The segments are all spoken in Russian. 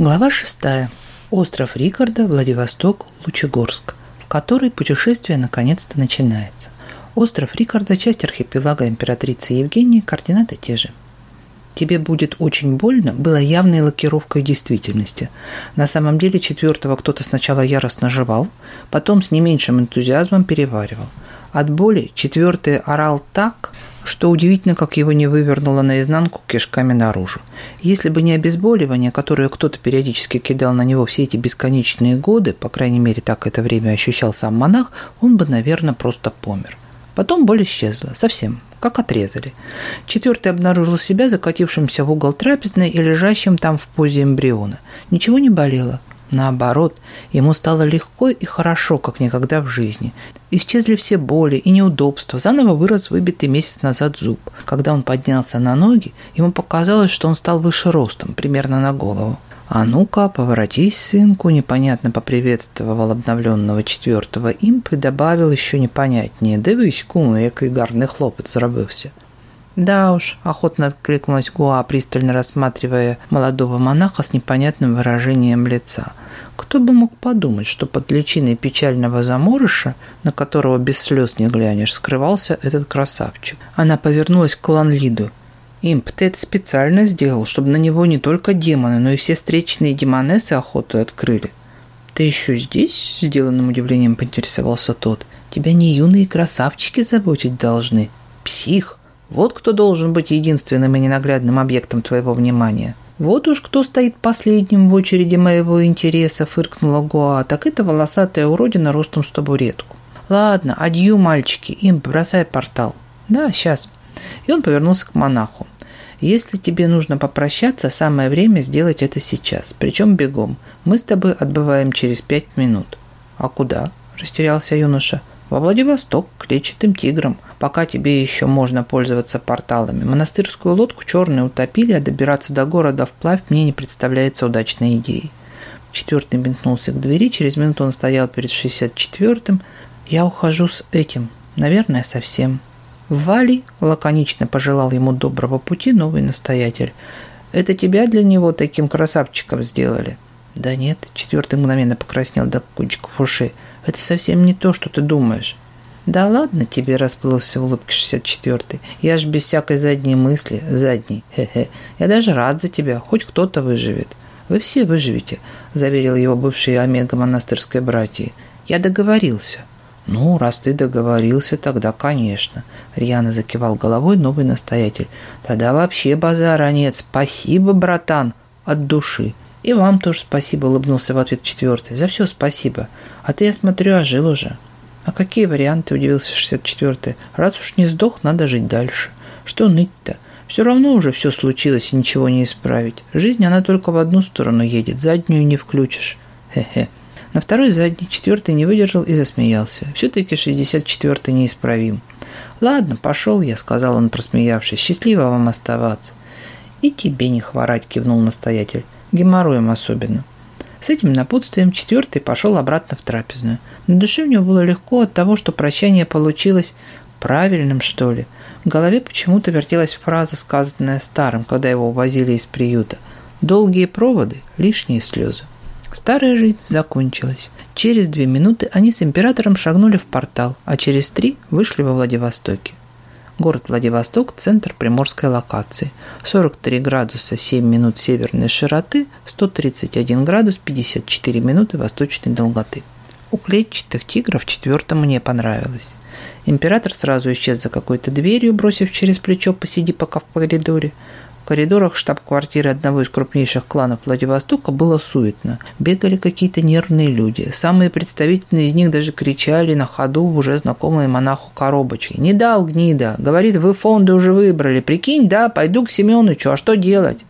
Глава 6. Остров Рикарда, Владивосток, Лучегорск, в который путешествие наконец-то начинается. Остров Рикарда – часть архипелага императрицы Евгении, координаты те же. «Тебе будет очень больно» было явной лакировкой действительности. На самом деле четвертого кто-то сначала яростно жевал, потом с не меньшим энтузиазмом переваривал – от боли четвертый орал так, что удивительно, как его не вывернуло наизнанку кишками наружу. Если бы не обезболивание, которое кто-то периодически кидал на него все эти бесконечные годы, по крайней мере, так это время ощущал сам монах, он бы, наверное, просто помер. Потом боль исчезла. Совсем. Как отрезали. Четвертый обнаружил себя закатившимся в угол трапезной и лежащим там в позе эмбриона. Ничего не болело. Наоборот, ему стало легко и хорошо, как никогда в жизни. Исчезли все боли и неудобства, заново вырос выбитый месяц назад зуб. Когда он поднялся на ноги, ему показалось, что он стал выше ростом, примерно на голову. «А ну-ка, поворотись, сынку!» – непонятно поприветствовал обновленного четвертого имп и добавил еще непонятнее. «Дивись, куму, який гарный хлопец заробився!» Да уж, охотно откликнулась Гуа, пристально рассматривая молодого монаха с непонятным выражением лица. Кто бы мог подумать, что под личиной печального заморыша, на которого без слез не глянешь, скрывался этот красавчик. Она повернулась к Ланлиду. Имп, ты это специально сделал, чтобы на него не только демоны, но и все встречные демонессы охоту открыли. «Ты еще здесь?» – сделанным удивлением поинтересовался тот. «Тебя не юные красавчики заботить должны. Псих!» Вот кто должен быть единственным и ненаглядным объектом твоего внимания. Вот уж кто стоит последним в очереди моего интереса, фыркнула Гоа, так это волосатая уродина ростом с табуретку. Ладно, адью, мальчики, им бросай портал. Да, сейчас. И он повернулся к монаху. Если тебе нужно попрощаться, самое время сделать это сейчас. Причем бегом. Мы с тобой отбываем через пять минут. А куда? Растерялся юноша. Во Владивосток, к лечатым тиграм – пока тебе еще можно пользоваться порталами. Монастырскую лодку черные утопили, а добираться до города вплавь мне не представляется удачной идеей. Четвертый бинтнулся к двери, через минуту он стоял перед 64-м. «Я ухожу с этим. Наверное, совсем». Вали лаконично пожелал ему доброго пути новый настоятель. «Это тебя для него таким красавчиком сделали?» «Да нет», — четвертый мгновенно покраснел до кончиков ушей. «Это совсем не то, что ты думаешь». Да ладно тебе расплылся в улыбке 64-й. Я ж без всякой задней мысли, задней, хе-хе. Я даже рад за тебя, хоть кто-то выживет. Вы все выживете, заверил его бывший омега монастырской братьи. Я договорился. Ну, раз ты договорился, тогда, конечно. Рьяно закивал головой новый настоятель. Тогда вообще базара нет. Спасибо, братан, от души. И вам тоже спасибо, улыбнулся в ответ четвертый. За все спасибо. А ты, я смотрю, ожил уже. А какие варианты, удивился 64-й, раз уж не сдох, надо жить дальше. Что ныть-то? Все равно уже все случилось и ничего не исправить. Жизнь, она только в одну сторону едет, заднюю не включишь. Хе-хе. На второй задний четвертый не выдержал и засмеялся. Все-таки 64-й неисправим. «Ладно, пошел я», — сказал он, просмеявшись. «Счастливо вам оставаться». «И тебе не хворать», — кивнул настоятель. «Геморроем особенно». С этим напутствием четвертый пошел обратно в трапезную. На душе у него было легко от того, что прощание получилось правильным, что ли. В голове почему-то вертелась фраза, сказанная старым, когда его увозили из приюта. «Долгие проводы, лишние слезы». Старая жизнь закончилась. Через две минуты они с императором шагнули в портал, а через три вышли во Владивостоке. Город Владивосток – центр приморской локации. 43 градуса 7 минут северной широты, 131 градус 54 минуты восточной долготы. У клетчатых тигров четвертому не понравилось. Император сразу исчез за какой-то дверью, бросив через плечо «посиди пока в коридоре», коридорах штаб-квартиры одного из крупнейших кланов Владивостока было суетно. Бегали какие-то нервные люди. Самые представительные из них даже кричали на ходу в уже знакомые монаху коробочки. «Не дал гнида! Говорит, вы фонды уже выбрали. Прикинь, да, пойду к Семеновичу, а что делать?»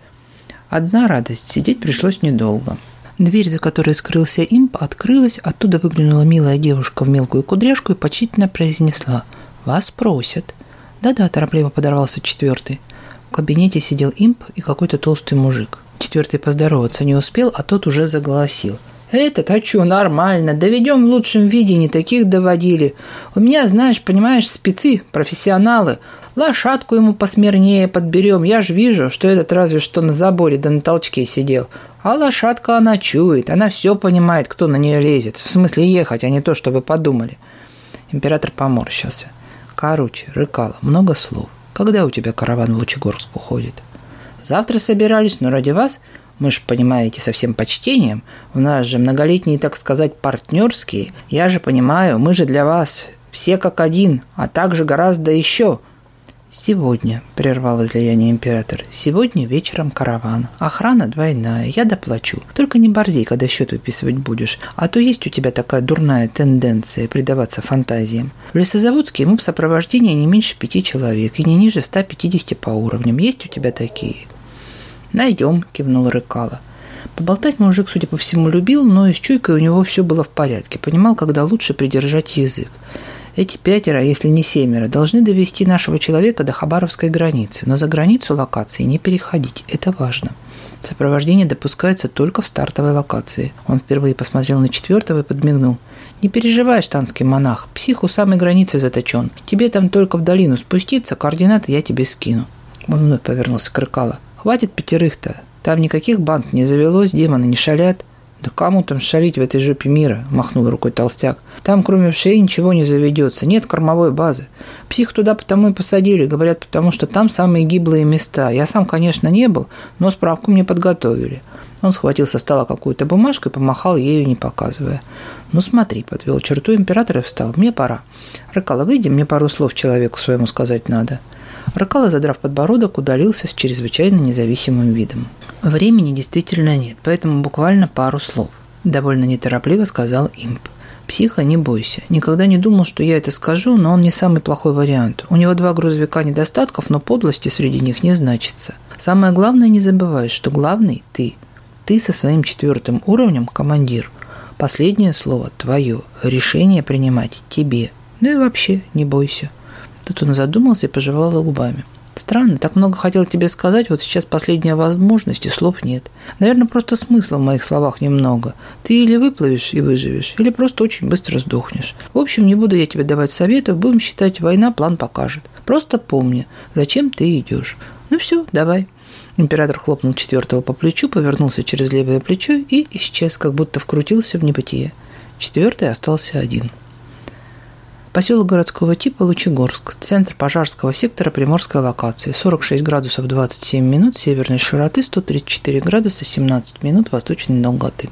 Одна радость. Сидеть пришлось недолго. Дверь, за которой скрылся имп, открылась, оттуда выглянула милая девушка в мелкую кудряшку и почтительно произнесла «Вас просят». «Да-да», – торопливо подорвался четвертый. В кабинете сидел имп и какой-то толстый мужик. Четвертый поздороваться не успел, а тот уже заголосил. «Это хочу нормально, доведем в лучшем виде, не таких доводили. У меня, знаешь, понимаешь, спецы, профессионалы. Лошадку ему посмирнее подберем, я ж вижу, что этот разве что на заборе да на толчке сидел. А лошадка она чует, она все понимает, кто на нее лезет. В смысле ехать, а не то, чтобы подумали». Император поморщился. Короче, рыкало, много слов когда у тебя караван в Лучегорск уходит. Завтра собирались, но ради вас, мы же понимаете со всем почтением, у нас же многолетние, так сказать, партнерские, я же понимаю, мы же для вас все как один, а также гораздо еще – Сегодня, — прервал излияние император, — сегодня вечером караван. Охрана двойная, я доплачу. Только не борзи, когда счет выписывать будешь, а то есть у тебя такая дурная тенденция предаваться фантазиям. В Лесозаводске ему в сопровождении не меньше пяти человек и не ниже 150 по уровням. Есть у тебя такие? Найдем, — кивнул Рыкало. Поболтать мужик, судя по всему, любил, но и с чуйкой у него все было в порядке. Понимал, когда лучше придержать язык. Эти пятеро, если не семеро, должны довести нашего человека до Хабаровской границы, но за границу локации не переходить, это важно. Сопровождение допускается только в стартовой локации. Он впервые посмотрел на четвертого и подмигнул. «Не переживай, штанский монах, псих у самой границы заточен. Тебе там только в долину спуститься, координаты я тебе скину». Он вновь повернулся к Рыкало. «Хватит пятерых-то. Там никаких банд не завелось, демоны не шалят. Да кому там шалить в этой жопе мира, махнул рукой толстяк. Там кроме вшей ничего не заведется, нет кормовой базы. Псих туда потому и посадили, говорят, потому что там самые гиблые места. Я сам, конечно, не был, но справку мне подготовили. Он схватил со стола какую-то бумажку и помахал ею, не показывая. «Ну смотри», — подвел черту император и встал, — «мне пора. Рыкало, выйди, мне пару слов человеку своему сказать надо». Ракала, задрав подбородок, удалился с чрезвычайно независимым видом. Времени действительно нет, поэтому буквально пару слов. Довольно неторопливо сказал имп. «Психа, не бойся. Никогда не думал, что я это скажу, но он не самый плохой вариант. У него два грузовика недостатков, но подлости среди них не значится. Самое главное, не забывай, что главный – ты. Ты со своим четвертым уровнем – командир. Последнее слово – твое. Решение принимать тебе. Ну и вообще, не бойся». Тут он задумался и пожевал губами. Странно, так много хотел тебе сказать, вот сейчас последняя возможность и слов нет. Наверное, просто смысла в моих словах немного. Ты или выплывешь и выживешь, или просто очень быстро сдохнешь. В общем, не буду я тебе давать советов, будем считать, война план покажет. Просто помни, зачем ты идешь. Ну все, давай. Император хлопнул четвертого по плечу, повернулся через левое плечо и исчез, как будто вкрутился в небытие. Четвертый остался один. Поселок городского типа Лучегорск, центр пожарского сектора приморской локации, 46 градусов 27 минут северной широты, 134 градуса 17 минут восточной долготы.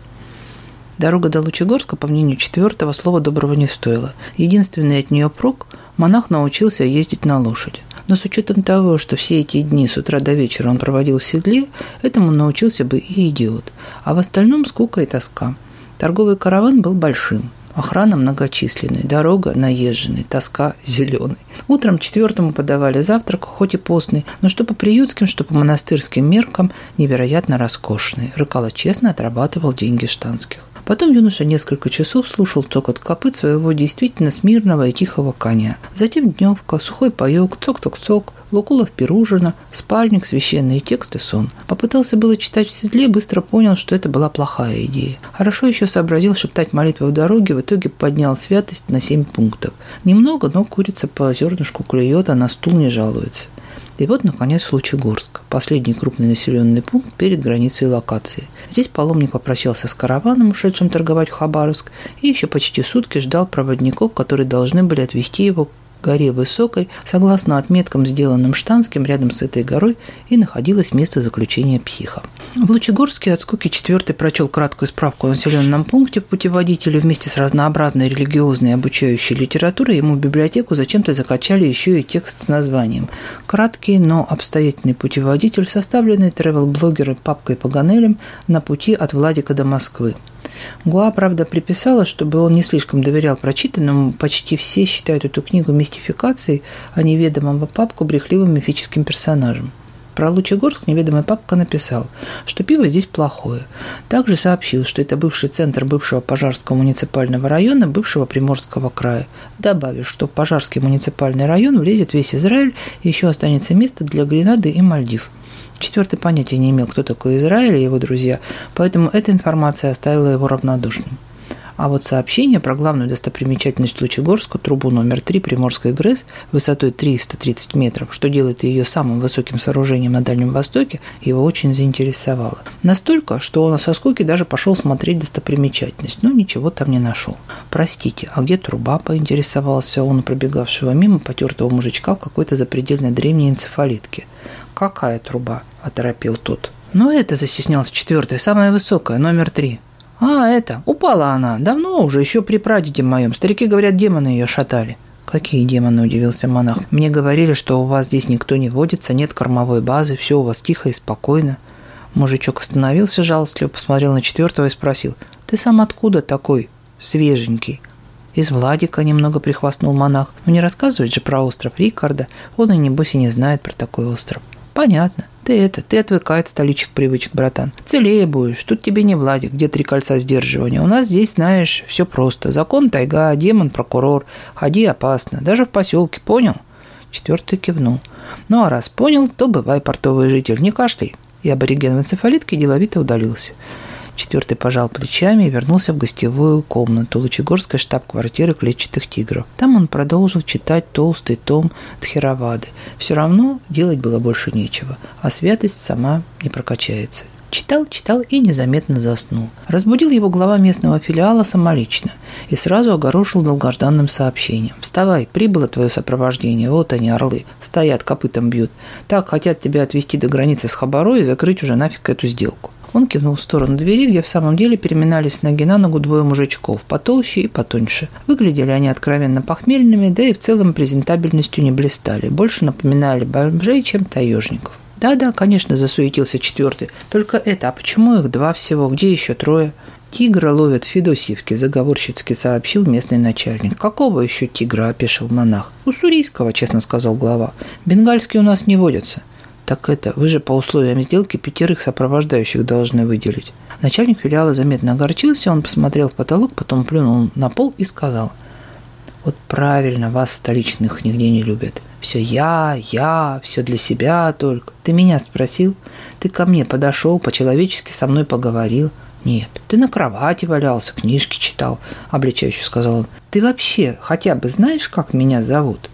Дорога до Лучегорска, по мнению четвертого, слова доброго не стоила. Единственный от нее прок – монах научился ездить на лошади. Но с учетом того, что все эти дни с утра до вечера он проводил в седле, этому научился бы и идиот. А в остальном скука и тоска. Торговый караван был большим – Охрана многочисленная, дорога наезженная, тоска зеленый. Утром четвертому подавали завтрак, хоть и постный, но что по приютским, что по монастырским меркам невероятно роскошный. Рыкало честно отрабатывал деньги штанских. Потом юноша несколько часов слушал цокот копыт своего действительно смирного и тихого коня. Затем дневка, сухой паек, цок-цок-цок, Лукулов пиружина, спальник, священные тексты, сон. Попытался было читать в седле, быстро понял, что это была плохая идея. Хорошо еще сообразил шептать молитвы в дороге, в итоге поднял святость на семь пунктов. Немного, но курица по зернышку клюет, а на стул не жалуется. И вот, наконец, случай Гурск, последний крупный населенный пункт перед границей локации. Здесь паломник попрощался с караваном, ушедшим торговать в Хабаровск, и еще почти сутки ждал проводников, которые должны были отвезти его горе высокой, согласно отметкам, сделанным Штанским рядом с этой горой, и находилось место заключения Психа. В Лучегорске от скуки четвертый прочел краткую справку о населенном пункте путеводителю вместе с разнообразной религиозной обучающей литературой ему в библиотеку зачем-то закачали еще и текст с названием «Краткий, но обстоятельный путеводитель, составленный тревел-блогеры папкой Паганелем на пути от Владика до Москвы». Гуа, правда, приписала, чтобы он не слишком доверял прочитанному, почти все считают эту книгу мистификацией, а неведомого папку брехливым мифическим персонажем. Про Лучегорск неведомая папка написал, что пиво здесь плохое. Также сообщил, что это бывший центр бывшего Пожарского муниципального района бывшего Приморского края, добавив, что в Пожарский муниципальный район влезет весь Израиль и еще останется место для Гренады и Мальдив – Четвертый понятия не имел, кто такой Израиль и его друзья, поэтому эта информация оставила его равнодушным. А вот сообщение про главную достопримечательность Лучегорска, трубу номер 3 Приморской ГРЭС высотой 330 метров, что делает ее самым высоким сооружением на Дальнем Востоке, его очень заинтересовало. Настолько, что он со скуки даже пошел смотреть достопримечательность, но ничего там не нашел. «Простите, а где труба?» – поинтересовался он пробегавшего мимо потертого мужичка в какой-то запредельной древней энцефалитке. «Какая труба?» – оторопил тот. Но это застеснялся четвертая, самая высокая, номер три. А, это, упала она. Давно уже, еще при прадеде моем. Старики говорят, демоны ее шатали. Какие демоны, удивился монах. Мне говорили, что у вас здесь никто не водится, нет кормовой базы, все у вас тихо и спокойно. Мужичок остановился жалостливо, посмотрел на четвертого и спросил, «Ты сам откуда такой свеженький?» «Из Владика», — немного прихвастнул монах. «Ну не рассказывает же про остров Рикарда, он и небось и не знает про такой остров». Понятно. Ты это, ты отвыкает столичных привычек, братан. Целее будешь, тут тебе не Владик, где три кольца сдерживания. У нас здесь, знаешь, все просто. Закон тайга, демон прокурор. Ходи опасно, даже в поселке, понял? Четвертый кивнул. Ну а раз понял, то бывай портовый житель, не каждый. И абориген в энцефалитке деловито удалился. Четвертый пожал плечами и вернулся в гостевую комнату Лучегорской штаб-квартиры клетчатых тигров. Там он продолжил читать толстый том Тхеравады. Все равно делать было больше нечего, а святость сама не прокачается. Читал, читал и незаметно заснул. Разбудил его глава местного филиала самолично и сразу огорошил долгожданным сообщением. «Вставай, прибыло твое сопровождение, вот они, орлы. Стоят, копытом бьют. Так хотят тебя отвезти до границы с Хабаро и закрыть уже нафиг эту сделку». Он кивнул в сторону двери, где в самом деле переминались ноги на ногу двое мужичков, потолще и потоньше. Выглядели они откровенно похмельными, да и в целом презентабельностью не блистали. Больше напоминали бомжей, чем таежников. «Да-да, конечно», – засуетился четвертый. «Только это, а почему их два всего? Где еще трое?» «Тигра ловят в – заговорщицки сообщил местный начальник. «Какого еще тигра?» – опешил монах. «У – честно сказал глава. Бенгальские у нас не водятся» так это, вы же по условиям сделки пятерых сопровождающих должны выделить. Начальник филиала заметно огорчился, он посмотрел в потолок, потом плюнул на пол и сказал, вот правильно, вас столичных нигде не любят. Все я, я, все для себя только. Ты меня спросил? Ты ко мне подошел, по-человечески со мной поговорил. Нет, ты на кровати валялся, книжки читал, обличающе сказал он. Ты вообще хотя бы знаешь, как меня зовут?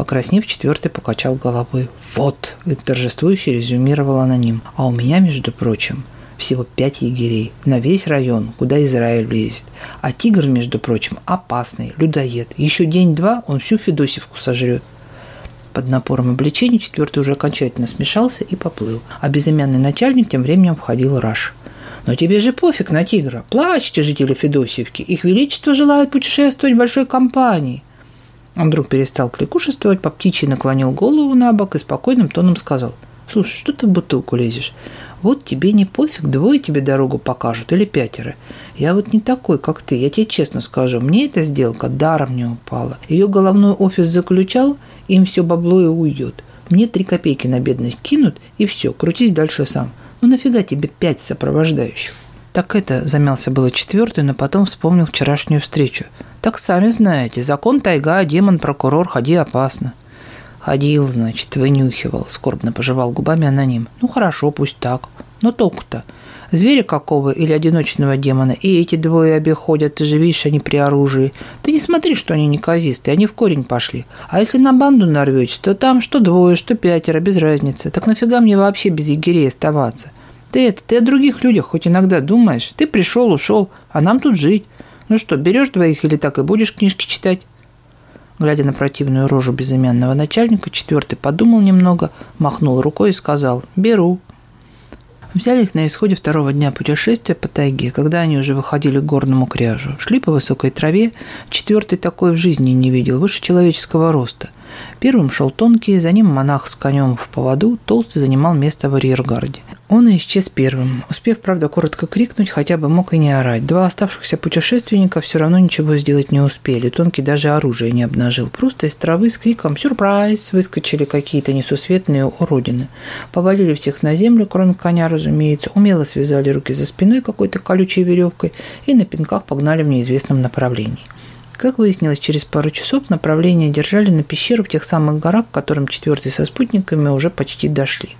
Покраснев четвертый покачал головой. «Вот!» – торжествующе резюмировала на ним. «А у меня, между прочим, всего пять егерей на весь район, куда Израиль влезет. А тигр, между прочим, опасный, людоед. Еще день-два он всю Федосевку сожрет. Под напором обличения четвертый уже окончательно смешался и поплыл, а безымянный начальник тем временем входил раж. «Но тебе же пофиг на тигра. Плачьте, жители Федосевки. Их величество желает путешествовать в большой компании». Он вдруг перестал кликушествовать, по птичьи наклонил голову на бок и спокойным тоном сказал. «Слушай, что ты в бутылку лезешь? Вот тебе не пофиг, двое тебе дорогу покажут или пятеро. Я вот не такой, как ты, я тебе честно скажу, мне эта сделка даром не упала. Ее головной офис заключал, им все бабло и уйдет. Мне три копейки на бедность кинут, и все, крутись дальше сам. Ну нафига тебе пять сопровождающих?» Так это замялся было четвертый, но потом вспомнил вчерашнюю встречу – так сами знаете, закон тайга, демон-прокурор, ходи опасно. Ходил, значит, вынюхивал, скорбно пожевал губами аноним. Ну хорошо, пусть так. Но толку-то. Зверя какого или одиночного демона, и эти двое обиходят, ты же видишь, они а при оружии. Ты не смотри, что они неказистые, они в корень пошли. А если на банду нарвешь, то там что двое, что пятеро, без разницы. Так нафига мне вообще без егерей оставаться? Ты это, ты о других людях хоть иногда думаешь. Ты пришел, ушел, а нам тут жить. Ну что, берешь двоих или так и будешь книжки читать? Глядя на противную рожу безымянного начальника, четвертый подумал немного, махнул рукой и сказал «Беру». Взяли их на исходе второго дня путешествия по тайге, когда они уже выходили к горному кряжу. Шли по высокой траве, четвертый такой в жизни не видел, выше человеческого роста. Первым шел тонкий, за ним монах с конем в поводу, толстый занимал место в арьергарде. Он исчез первым, успев, правда, коротко крикнуть, хотя бы мог и не орать. Два оставшихся путешественника все равно ничего сделать не успели. Тонкий даже оружие не обнажил. Просто из травы с криком «Сюрприз!» выскочили какие-то несусветные уродины. Повалили всех на землю, кроме коня, разумеется. Умело связали руки за спиной какой-то колючей веревкой и на пинках погнали в неизвестном направлении. Как выяснилось, через пару часов направление держали на пещеру в тех самых горах, к которым четвертый со спутниками уже почти дошли.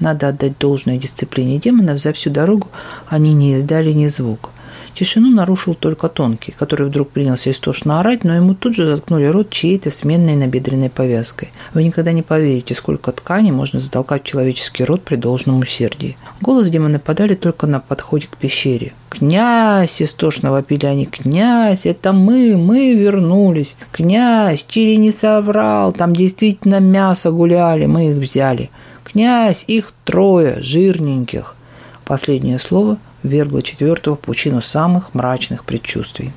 Надо отдать должное дисциплине демона, взяв всю дорогу, они не издали ни звука. Тишину нарушил только тонкий, который вдруг принялся истошно орать, но ему тут же заткнули рот чьей-то сменной набедренной повязкой. Вы никогда не поверите, сколько ткани можно затолкать в человеческий рот при должном усердии. Голос демона подали только на подходе к пещере. «Князь!» – истошно вопили они. «Князь! Это мы! Мы вернулись! Князь! Чири не соврал! Там действительно мясо гуляли! Мы их взяли!» Князь, их трое, жирненьких. Последнее слово вергло четвертого пучину самых мрачных предчувствий.